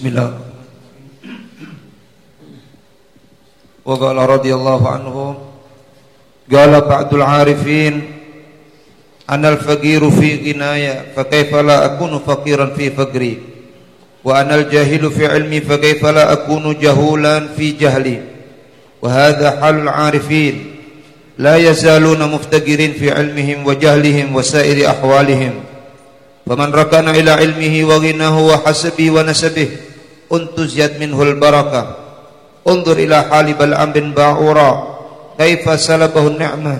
بسم الله. وقال رضي الله عنه قال بعض العارفين أنا الفقير في غنايا فكيف لا أكون فقيرا في فقري؟ وأنا الجاهل في علمي فكيف لا أكون جهولا في جهلي؟ وهذا حال العارفين. لا يزالون مفتقرين في علمهم وجهلهم وسائر أحوالهم. فمن ركن إلى علمه وغناه وحسبه ونسبه untuziyat minhul barakah undur ila halibal ambin ba'ura kaifa salabahu ni'mah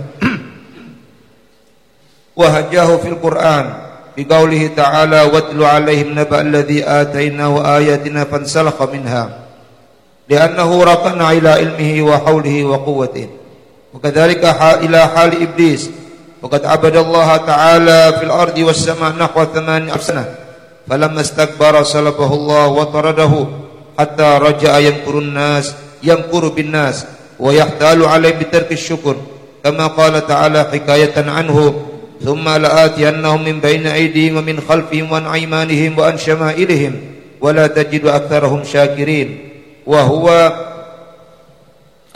wahajahu fil quran bi biqaulihi ta'ala watlu alaihim naba alladhi atayna wa ayatina fansalakha minha li'annahu raqana ila ilmihi wa hawlihi wa quwwatihi wa kadhalika ila hal iblis وقد عبد الله تعالى في الأرض والسماء نحو ثمان سنة فلما استكبر سلبه الله وطرده حتى رجع ينكر الناس ينكر بالناس ويحتال عليه بترك الشكر كما قال تعالى حكاية عنه ثم لآتينهم من بين أيديهم ومن خلفهم وعن أيمانهم وعن شمائلهم ولا تجد أكثرهم شاكرين. وهو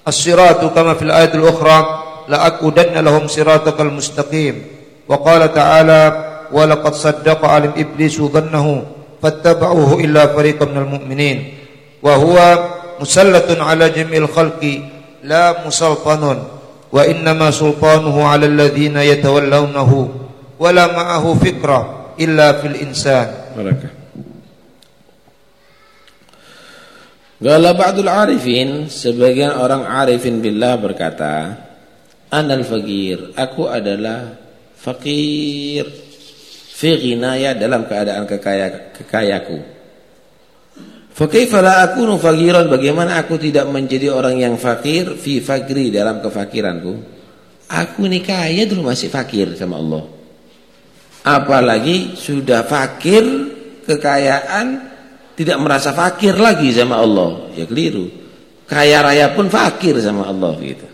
الصراط كما في الآية الأخرى لأقودن لهم صراطك المستقيم. وقال تعالى walaqad saddaqa alim iblis dhannahu fattaba'uhu illa fariqan minal mu'minin. Wa huwa musallatun ala jamil khalqi la musaltanun. Wa innama sultanuhu ala alladhina yatawallawnahu wala ma'ahu fikra illa fil insan. Baraka Gala ba'dul arifin Sebagian orang arifin billah berkata Anal fakir Aku adalah fakir Fi dalam keadaan kekaya, kekayaku. Fakaifa la akunu Bagaimana aku tidak menjadi orang yang fakir? Fi fakri dalam kefakiranku. Aku ini kaya dulu masih fakir sama Allah. Apalagi sudah fakir Kekayaan tidak merasa fakir lagi sama Allah. Ya keliru. Kaya raya pun fakir sama Allah gitu.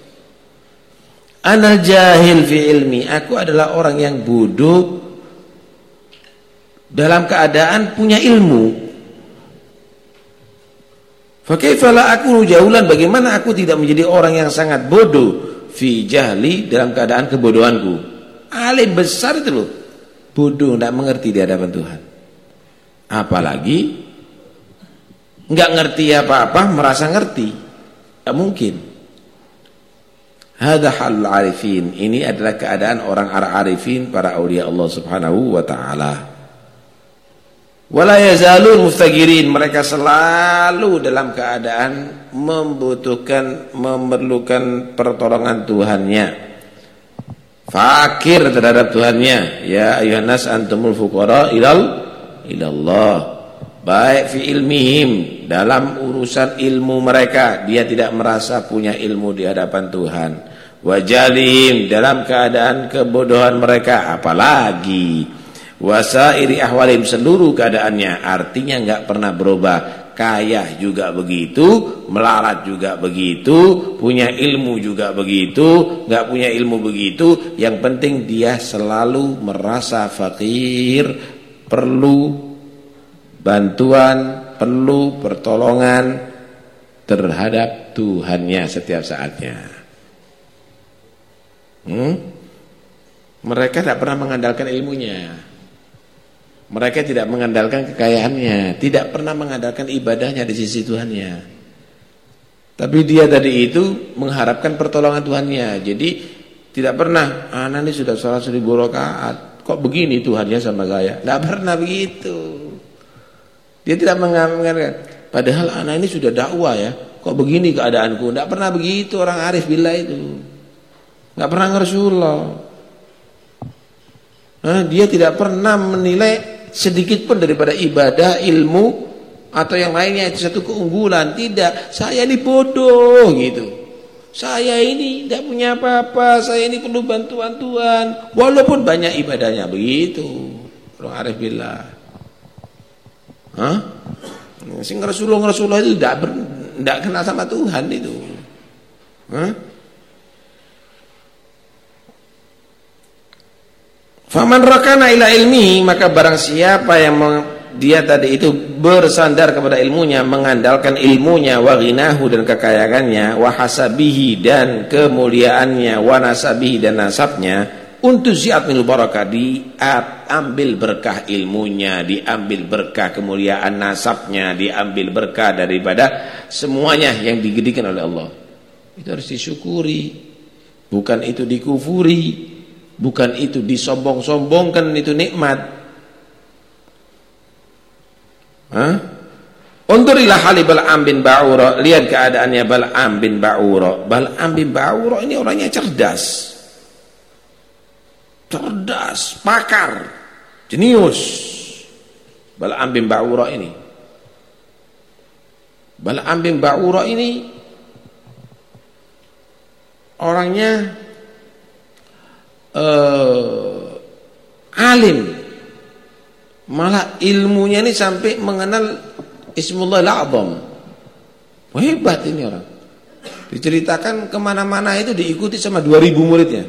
Ana jahil fi ilmi. Aku adalah orang yang bodoh dalam keadaan punya ilmu Fakaifalah aku jahulan bagaimana aku tidak menjadi orang yang sangat bodoh fi jahli dalam keadaan kebodohanku. Alim besar itu loh. Bodoh tidak mengerti di hadapan Tuhan. Apalagi nggak ngerti apa-apa merasa ngerti tidak mungkin Hada hal arifin ini adalah keadaan orang arifin para aulia Allah Subhanahu wa taala wala yazalun mustagirin mereka selalu dalam keadaan membutuhkan memerlukan pertolongan Tuhannya. Fakir terhadap Tuhannya. Ya ayuhan nas antumul fuqara ilal ilallah. Baik fi ilmihim dalam urusan ilmu mereka. Dia tidak merasa punya ilmu di hadapan Tuhan. Wajalihim dalam keadaan kebodohan mereka. Apalagi wasairi ahwalim seluruh keadaannya artinya enggak pernah berubah kaya juga begitu melarat juga begitu punya ilmu juga begitu enggak punya ilmu begitu yang penting dia selalu merasa fakir perlu bantuan, perlu pertolongan terhadap Tuhannya setiap saatnya. Hmm? Mereka tidak pernah mengandalkan ilmunya. Mereka tidak mengandalkan kekayaannya, tidak pernah mengandalkan ibadahnya di sisi Tuhannya. Tapi dia tadi itu mengharapkan pertolongan Tuhannya. Jadi tidak pernah, anak ini sudah sholat seribu rakaat, kok begini Tuhannya sama saya? Tidak pernah begitu. Dia tidak mengatakan, padahal anak ini sudah dakwah ya. Kok begini keadaanku? Tidak pernah begitu orang arif bila itu. Tidak pernah ngersullah. Nah, dia tidak pernah menilai sedikit pun daripada ibadah, ilmu atau yang lainnya itu satu keunggulan. Tidak, saya ini bodoh gitu. Saya ini tidak punya apa-apa, saya ini perlu bantuan Tuhan. Walaupun banyak ibadahnya begitu. Orang arif billah. Hah? Sing Rasulullah Rasulullah itu tidak tidak kenal sama Tuhan itu. Hah? Faman rakana ila ilmi maka barang siapa yang dia tadi itu bersandar kepada ilmunya, mengandalkan ilmunya, wa ghinahu dan kekayaannya, wa hasabihi dan kemuliaannya, wa nasabihi dan nasabnya, untuk siat minul barakah diambil berkah ilmunya, diambil berkah kemuliaan nasabnya, diambil berkah daripada semuanya yang digedikan oleh Allah. Itu harus disyukuri. Bukan itu dikufuri, bukan itu disombong-sombongkan itu nikmat. Hah? Undurilah hali Bal'am bin Ba'ura. Lihat keadaannya Bal'am bin Ba'ura. Bal'am bin Ba'ura ini orangnya cerdas. Cerdas Pakar Jenius. Bal'am bin Ba'ura ini. Bal'am bin Ba'ura ini Orangnya uh, Alim Malah ilmunya ini sampai mengenal Ismullah al-A'zam. Hebat ini orang. Diceritakan ke mana-mana itu diikuti sama 2000 muridnya.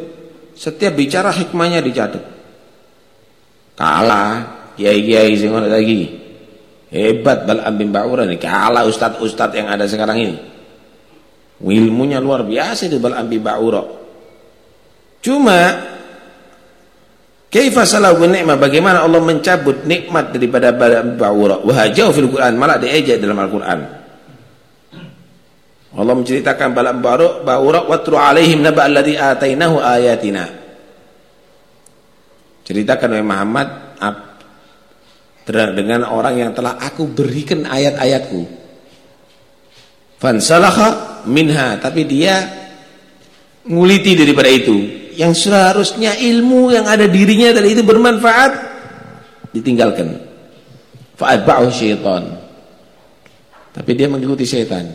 Setiap bicara hikmahnya dicatat. Kalah kiai-kiai sing lagi. Hebat Bal'am bin Ba'ura ini. Kalah ustad-ustad yang ada sekarang ini. Ilmunya luar biasa itu Bal'am bin Ba'ura. Cuma Kaifa salahu nikmat bagaimana Allah mencabut nikmat daripada ba'ura wa hajau fil Quran malah diejek dalam Al-Qur'an. Allah menceritakan balak ba'ura ba'ura watru alaihim naba alladhi atainahu ayatina. Ceritakan oleh Muhammad dengan orang yang telah aku berikan ayat-ayatku. Fansalakha minha tapi dia nguliti daripada itu yang seharusnya ilmu yang ada dirinya tadi itu bermanfaat ditinggalkan. Fa'atba'u syaitan. Tapi dia mengikuti syaitan.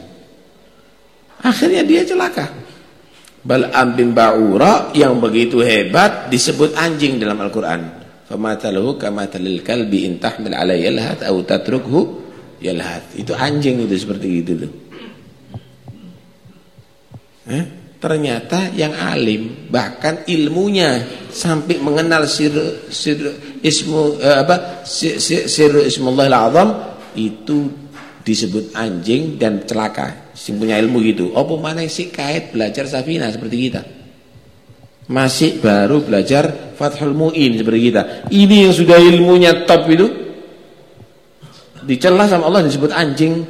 Akhirnya dia celaka. Bal'am bin Ba'ura yang begitu hebat disebut anjing dalam Al-Quran. Famatalahu kamatalil kalbi intahmil ala yalhat au tatrukhu yalhat. Itu anjing itu seperti itu tuh. Eh? Ternyata yang alim bahkan ilmunya sampai mengenal sir sir ismu eh, apa sir, sir, sir ismullah azam itu disebut anjing dan celaka. Sing punya ilmu gitu. Apa mana sih kait belajar safina seperti kita? Masih baru belajar Fathul Mu'in seperti kita. Ini yang sudah ilmunya top itu. Dicela sama Allah disebut anjing.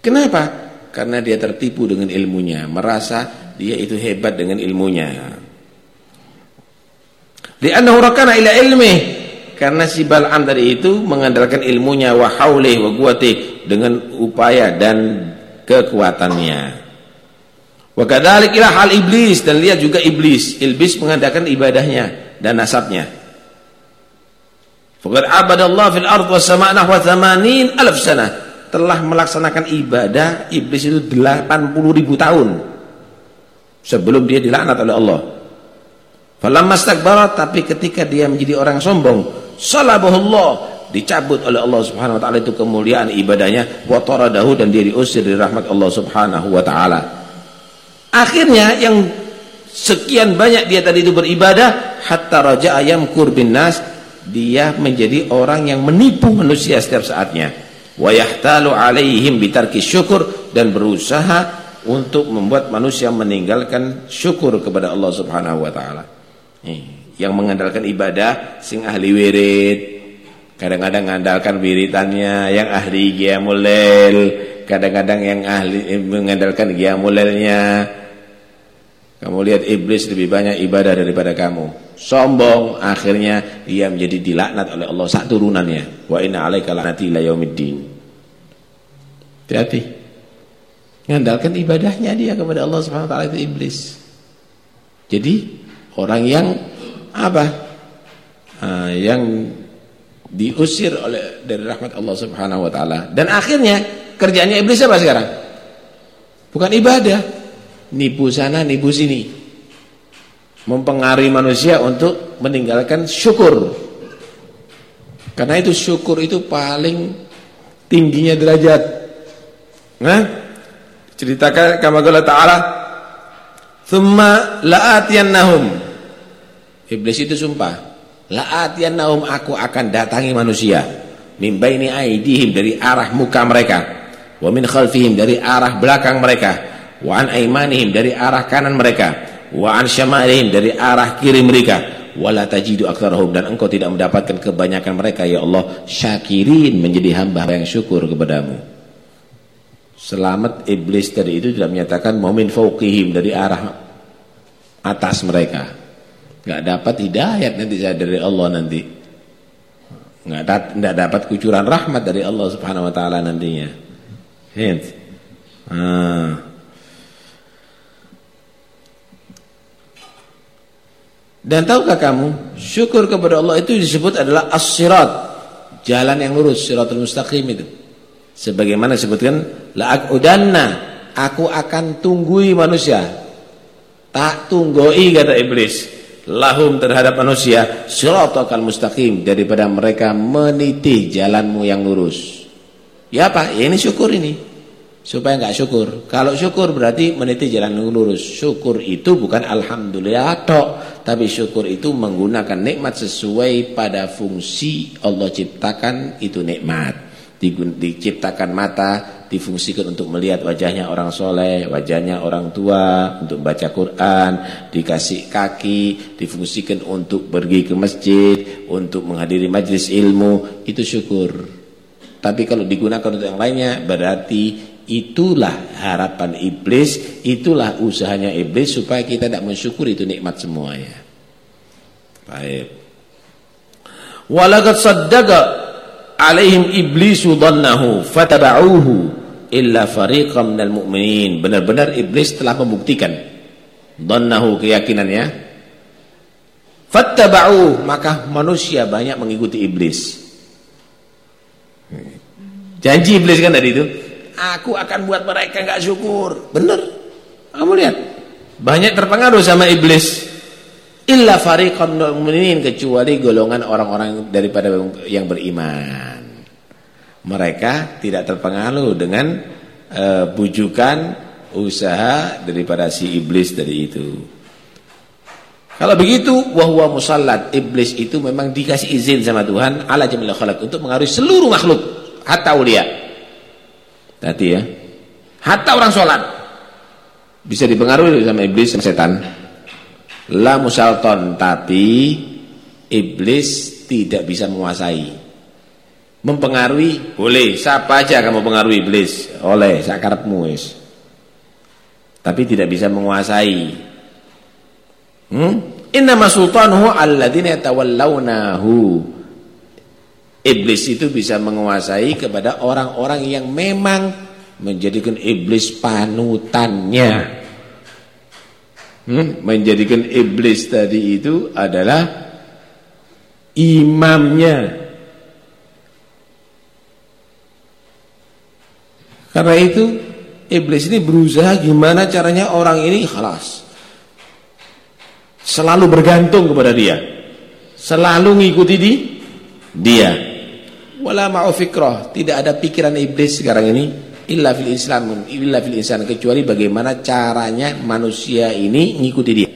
Kenapa karena dia tertipu dengan ilmunya, merasa dia itu hebat dengan ilmunya. Li'annahu rakana ila ilmi karena si Bal'am tadi itu mengandalkan ilmunya wa haulih wa dengan upaya dan kekuatannya. Wa kadzalik ila hal iblis dan lihat juga iblis. Iblis mengadakan ibadahnya dan nasabnya. Faqad abadallahu fil ardh was sama' nahwa 80 alf sanah telah melaksanakan ibadah iblis itu 80 ribu tahun sebelum dia dilaknat oleh Allah. Falamma stakbara tapi ketika dia menjadi orang sombong, salabahullah dicabut oleh Allah Subhanahu wa taala itu kemuliaan ibadahnya wa taradahu dan dia diusir dari rahmat Allah Subhanahu wa taala. Akhirnya yang sekian banyak dia tadi itu beribadah hatta raja ayam kurbin nas dia menjadi orang yang menipu manusia setiap saatnya wa yahtalu alaihim bitarki syukur dan berusaha untuk membuat manusia meninggalkan syukur kepada Allah Subhanahu wa taala. Yang mengandalkan ibadah sing ahli wirid, kadang-kadang mengandalkan wiritannya, yang ahli qiyamul kadang-kadang yang ahli eh, mengandalkan qiyamul lailnya. Kamu lihat iblis lebih banyak ibadah daripada kamu. Sombong akhirnya dia menjadi dilaknat oleh Allah saat turunannya. Wa inna 'alaika la'nati ila yaumiddin. Hati-hati. Ngandalkan ibadahnya dia kepada Allah Subhanahu wa taala itu iblis. Jadi orang yang apa? Uh, yang diusir oleh dari rahmat Allah Subhanahu wa taala. Dan akhirnya kerjanya iblis apa sekarang? Bukan ibadah nipu sana nipu sini. Mempengaruhi manusia untuk meninggalkan syukur. Karena itu syukur itu paling tingginya derajat. Nah ceritakan kama qala ta'ala thumma la'atiyannahum. Iblis itu sumpah la'atiyannahum aku akan datangi manusia. Min baini aidihim dari arah muka mereka. Wa min khalfihim dari arah belakang mereka wa an aimanihim dari arah kanan mereka. Wa an syamalihim dari arah kiri mereka. Wala tajidu aktsarahum dan engkau tidak mendapatkan kebanyakan mereka ya Allah. Syakirin menjadi hamba yang syukur kepadamu. Selamat iblis tadi itu tidak menyatakan momin fauqihim dari arah atas mereka. Nggak dapat hidayat nanti saya dari Allah nanti. Nggak nggak dapat kucuran rahmat dari Allah Subhanahu wa taala nantinya. Hint. Ah. Dan tahukah kamu syukur kepada Allah itu disebut adalah as-sirat. Jalan yang lurus siratul mustaqim itu. Sebagaimana disebutkan la'aqudanna aku akan tunggui manusia. Tak tunggoi kata iblis. Lahum terhadap manusia siratal mustaqim daripada mereka meniti jalanmu yang lurus. Ya apa? Ya ini syukur ini supaya enggak syukur. Kalau syukur berarti meniti jalan yang lurus. Syukur itu bukan alhamdulillah tok tapi syukur itu menggunakan nikmat sesuai pada fungsi Allah ciptakan itu nikmat. Diciptakan mata difungsikan untuk melihat wajahnya orang soleh, wajahnya orang tua, untuk baca Quran, dikasih kaki, difungsikan untuk pergi ke masjid, untuk menghadiri majlis ilmu, itu syukur. Tapi kalau digunakan untuk yang lainnya, berarti itulah harapan iblis, itulah usahanya iblis supaya kita tidak mensyukuri itu nikmat semuanya. Baik. Walakat saddaqa alaihim iblisu dhannahu fataba'uhu illa fariqam minal mu'minin. Benar-benar iblis telah membuktikan dhannahu keyakinannya. Fattaba'u maka manusia banyak mengikuti iblis. Janji iblis kan tadi itu, aku akan buat mereka enggak syukur. Benar. Kamu lihat, banyak terpengaruh sama iblis illa fariqan mu'minin kecuali golongan orang-orang daripada yang beriman. Mereka tidak terpengaruh dengan uh, bujukan usaha daripada si iblis tadi itu. Kalau begitu wahwa musallat iblis itu memang dikasih izin sama Tuhan ala jamil khalaq untuk mengaruhi seluruh makhluk hatta ulia. Tadi ya. Hatta orang sholat. Bisa dipengaruhi sama iblis dan setan. La musalton tapi iblis tidak bisa menguasai. Mempengaruhi? Boleh. Siapa aja kamu pengaruhi iblis? Oleh sakarepmu wis. Tapi tidak bisa menguasai. Hmm? innama sultanuhu alladzina yatawallawnahu iblis itu bisa menguasai kepada orang-orang yang memang menjadikan iblis panutannya hmm, menjadikan iblis tadi itu adalah imamnya. Karena itu iblis ini berusaha gimana caranya orang ini khalas. Selalu bergantung kepada dia. Selalu ngikuti di dia. Wala ma'u tidak ada pikiran iblis sekarang ini illa fil Islam illa fil insan kecuali bagaimana caranya manusia ini ngikuti dia.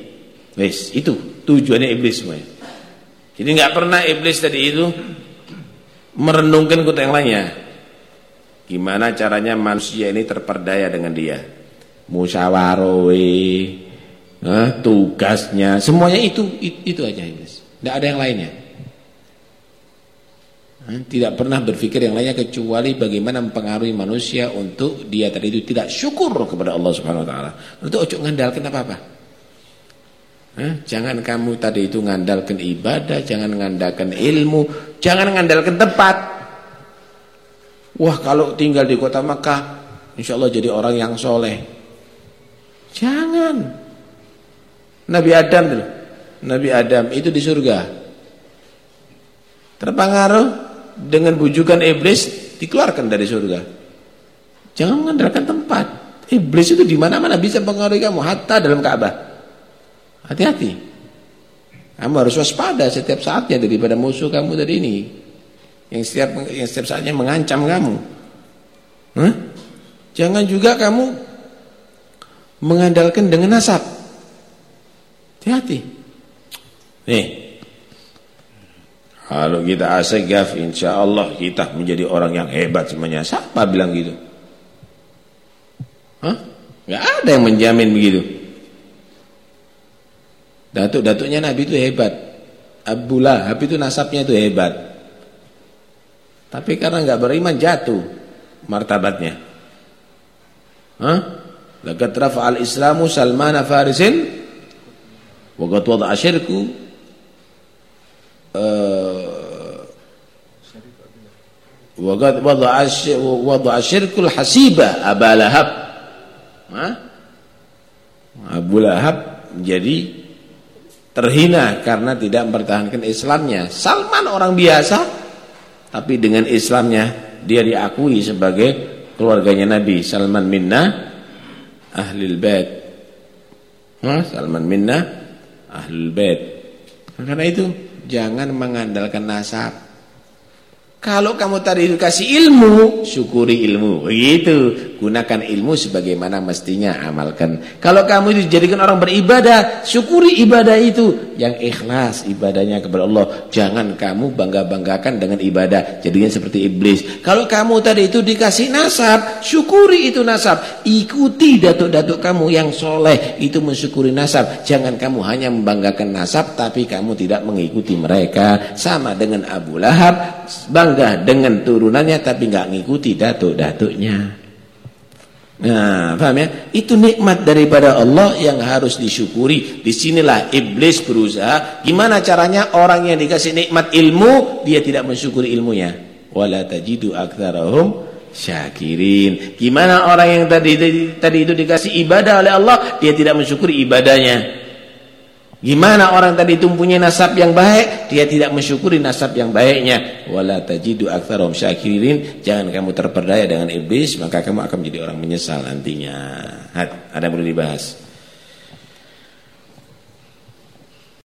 Wes, itu tujuannya iblis semuanya. Jadi nggak pernah iblis tadi itu merenungkan kota yang lainnya. Gimana caranya manusia ini terperdaya dengan dia? Musyawarah, eh, tugasnya, semuanya itu itu aja iblis. Tidak ada yang lainnya. Tidak pernah berpikir yang lainnya kecuali bagaimana mempengaruhi manusia untuk dia tadi itu tidak syukur kepada Allah Subhanahu wa taala. Untuk ojo ngandalkan apa-apa. Jangan kamu tadi itu ngandalkan ibadah, jangan ngandalkan ilmu, jangan ngandalkan tempat. Wah, kalau tinggal di kota Makkah, insya Allah jadi orang yang soleh. Jangan. Nabi Adam Nabi Adam itu di surga. Terpengaruh dengan bujukan iblis dikeluarkan dari surga. Jangan mengandalkan tempat. Iblis itu di mana-mana bisa mempengaruhi kamu, hatta dalam Ka'bah. Hati-hati. Kamu harus waspada setiap saatnya daripada musuh kamu tadi ini. Yang setiap yang setiap saatnya mengancam kamu. Huh? Jangan juga kamu mengandalkan dengan nasab. Hati-hati. Nih, Kalau kita asegaf insya Allah kita menjadi orang yang hebat semuanya. Siapa bilang gitu? Hah? Gak ada yang menjamin begitu. Datuk-datuknya Nabi itu hebat. Abu Lahab itu nasabnya itu hebat. Tapi karena nggak beriman jatuh martabatnya. Hah? Laqad rafa'al Islamu Salman Farisin wa qad wada'a syirku uh, wa qad wada'a wada'a syirkul hasiba Abu Lahab. Abu Lahab menjadi terhina karena tidak mempertahankan Islamnya. Salman orang biasa tapi dengan Islamnya dia diakui sebagai keluarganya Nabi Salman minna bait Hah? Salman minna ahlul bait karena itu jangan mengandalkan nasab kalau kamu tadi dikasih ilmu, syukuri ilmu. Begitu. Gunakan ilmu sebagaimana mestinya amalkan. Kalau kamu dijadikan orang beribadah, syukuri ibadah itu. Yang ikhlas ibadahnya kepada Allah. Jangan kamu bangga-banggakan dengan ibadah. Jadinya seperti iblis. Kalau kamu tadi itu dikasih nasab, syukuri itu nasab. Ikuti datuk-datuk kamu yang soleh. Itu mensyukuri nasab. Jangan kamu hanya membanggakan nasab, tapi kamu tidak mengikuti mereka. Sama dengan Abu Lahab. Bang bangga dengan turunannya tapi nggak ngikuti datuk-datuknya. Nah, paham ya? Itu nikmat daripada Allah yang harus disyukuri. Di sinilah iblis berusaha. Gimana caranya orang yang dikasih nikmat ilmu, dia tidak mensyukuri ilmunya. Wala tajidu syakirin. Gimana orang yang tadi tadi itu dikasih ibadah oleh Allah, dia tidak mensyukuri ibadahnya. Gimana orang tadi itu punya nasab yang baik, dia tidak mensyukuri nasab yang baiknya. Wala tajidu aktsarum syakirin. Jangan kamu terperdaya dengan iblis, maka kamu akan menjadi orang menyesal nantinya. Ada yang perlu dibahas.